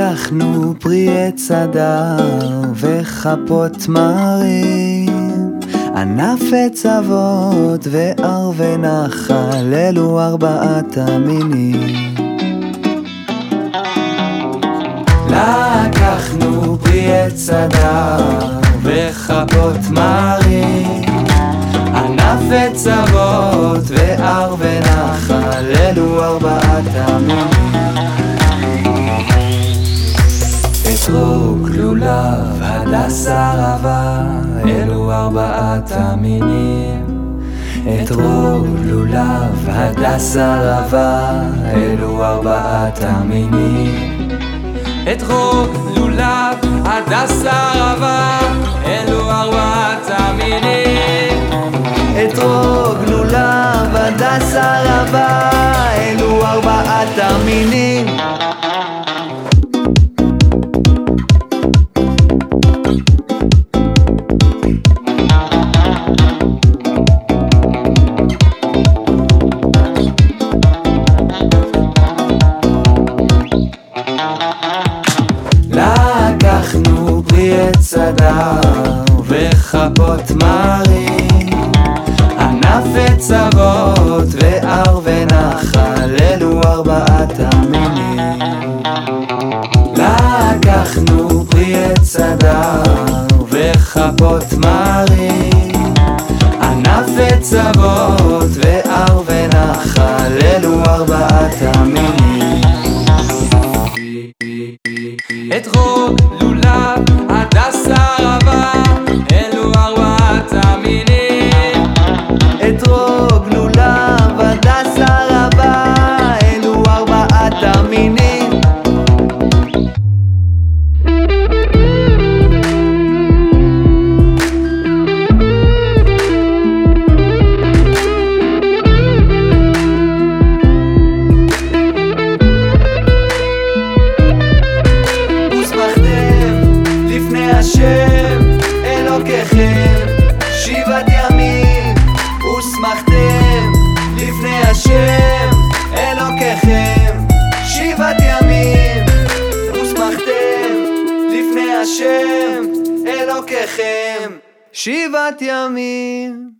לקחנו פרי עץ הדר וכפות מרים. ענף עץ אבות והר ונחל אלו ארבעת המינים. לקחנו פרי עץ הדר וכפות מרים. ענף עץ אבות והר ונחל אלו ארבעת המינים אתרוג, לולב, הדס ערבה, אלו ארבעת המינים. אתרוג, לולב, הדס ערבה, אלו ארבעת המינים. אתרוג, לולב, הדס ערבה, אלו ארבעת המינים. אתרוג, לולב, הדס ערבה, אלו ארבעת המינים. הדר וכפות מרים ענף אבות והר ונחל אלו ארבעת המינים. לקחנו פרי עץ הדר וכפות מרים ענף אבות והר ונחל אלו ארבעת המינים. אתרוג, לולב, השם אלוקיכם שבעת ימים הוסמכתם לפני השם אלוקיכם שבעת ימים הוסמכתם לפני השם אלוקיכם שבעת ימים